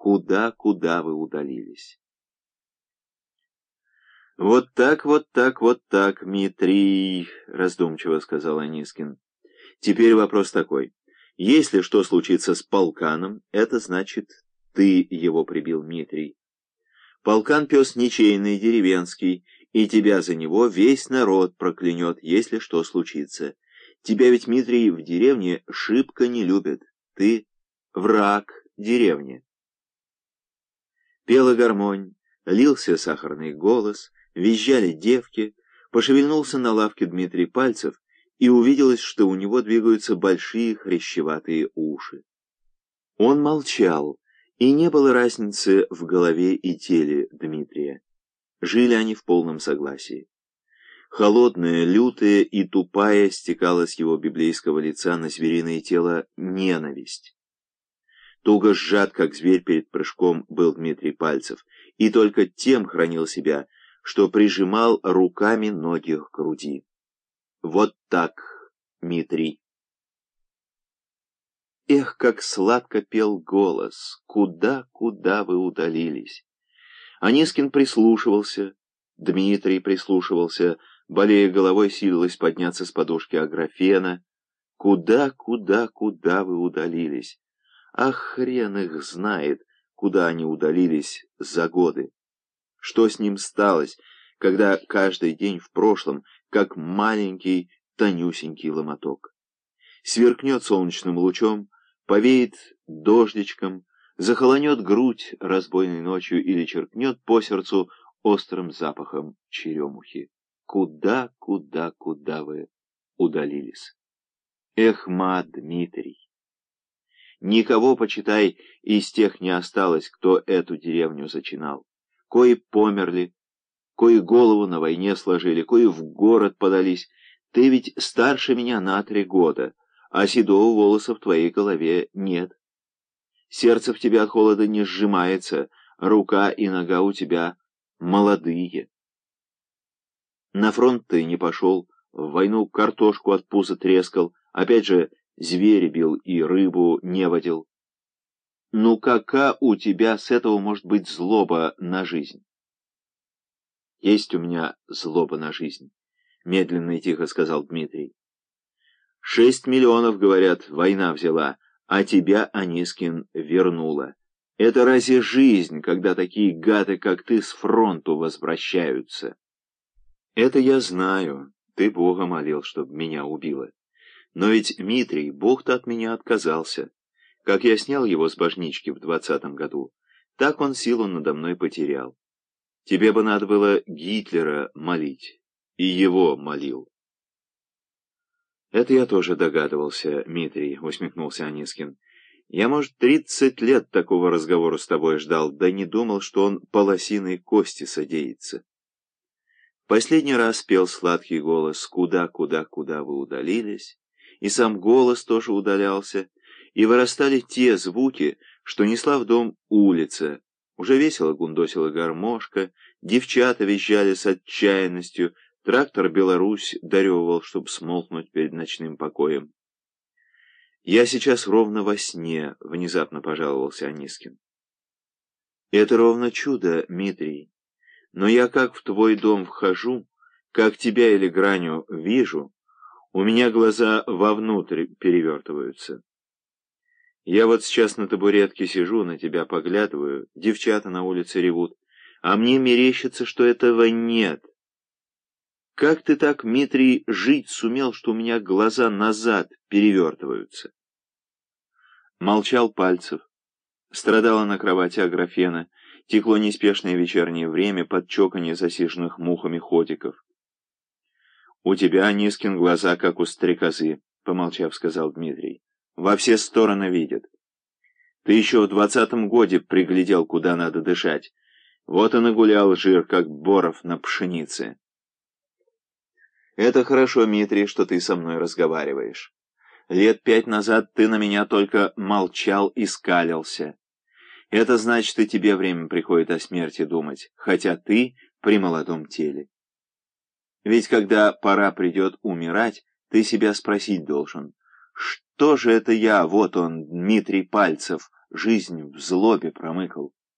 Куда, куда вы удалились? «Вот так, вот так, вот так, Митрий», — раздумчиво сказал Анискин. «Теперь вопрос такой. Если что случится с полканом, это значит, ты его прибил, Митрий. Полкан пес ничейный, деревенский, и тебя за него весь народ проклянет, если что случится. Тебя ведь, Митрий, в деревне шибко не любят. Ты враг деревни». Пела гармонь, лился сахарный голос — визжали девки, пошевельнулся на лавке Дмитрий Пальцев, и увиделось, что у него двигаются большие хрящеватые уши. Он молчал, и не было разницы в голове и теле Дмитрия. Жили они в полном согласии. Холодная, лютая и тупая стекала с его библейского лица на звериное тело ненависть. Туго сжат, как зверь перед прыжком, был Дмитрий Пальцев, и только тем хранил себя, что прижимал руками ноги к груди. Вот так, Митрий. Эх, как сладко пел голос! Куда, куда вы удалились? Анискин прислушивался, Дмитрий прислушивался, болея головой, силилась подняться с подушки Аграфена. Куда, куда, куда вы удалились? Ах, хрен их знает, куда они удалились за годы. Что с ним сталось, когда каждый день в прошлом, как маленький тонюсенький ломоток? Сверкнет солнечным лучом, повеет дождичком, захолонет грудь разбойной ночью или черкнет по сердцу острым запахом черемухи. Куда, куда, куда вы удалились? Эх, ма, Дмитрий! Никого, почитай, из тех не осталось, кто эту деревню зачинал кои померли, кои голову на войне сложили, кои в город подались. Ты ведь старше меня на три года, а седого волоса в твоей голове нет. Сердце в тебе от холода не сжимается, рука и нога у тебя молодые. На фронт ты не пошел, в войну картошку от пуза трескал, опять же зверя бил и рыбу не водил. Ну какая у тебя с этого может быть злоба на жизнь? Есть у меня злоба на жизнь, медленно и тихо сказал Дмитрий. Шесть миллионов, говорят, война взяла, а тебя, Анискин, вернула. Это разве жизнь, когда такие гады, как ты, с фронту возвращаются? Это я знаю. Ты Бога молил, чтобы меня убило. Но ведь, Дмитрий, Бог-то от меня отказался. Как я снял его с божнички в двадцатом году, так он силу надо мной потерял. Тебе бы надо было Гитлера молить. И его молил. Это я тоже догадывался, Дмитрий, усмехнулся Анискин. Я, может, тридцать лет такого разговора с тобой ждал, да не думал, что он полосиной кости содеется. Последний раз пел сладкий голос «Куда, куда, куда вы удалились?» И сам голос тоже удалялся, и вырастали те звуки, что несла в дом улица. Уже весело гундосила гармошка, девчата визжали с отчаянностью, трактор «Беларусь» даревывал, чтобы смолкнуть перед ночным покоем. «Я сейчас ровно во сне», — внезапно пожаловался Анискин. «Это ровно чудо, Дмитрий. Но я как в твой дом вхожу, как тебя или граню вижу, у меня глаза вовнутрь перевертываются». Я вот сейчас на табуретке сижу, на тебя поглядываю, девчата на улице ревут, а мне мерещится, что этого нет. Как ты так, Митрий, жить сумел, что у меня глаза назад перевертываются? Молчал Пальцев. Страдала на кровати Аграфена, текло неспешное вечернее время под чоканье засиженных мухами ходиков. «У тебя, Нискин, глаза, как у стрекозы», — помолчав, сказал Дмитрий во все стороны видит. Ты еще в двадцатом годе приглядел, куда надо дышать. Вот и нагулял жир, как боров на пшенице. Это хорошо, Митрий, что ты со мной разговариваешь. Лет пять назад ты на меня только молчал и скалился. Это значит, и тебе время приходит о смерти думать, хотя ты при молодом теле. Ведь когда пора придет умирать, ты себя спросить должен, что же это я, вот он, Дмитрий Пальцев, жизнь в злобе промыкал.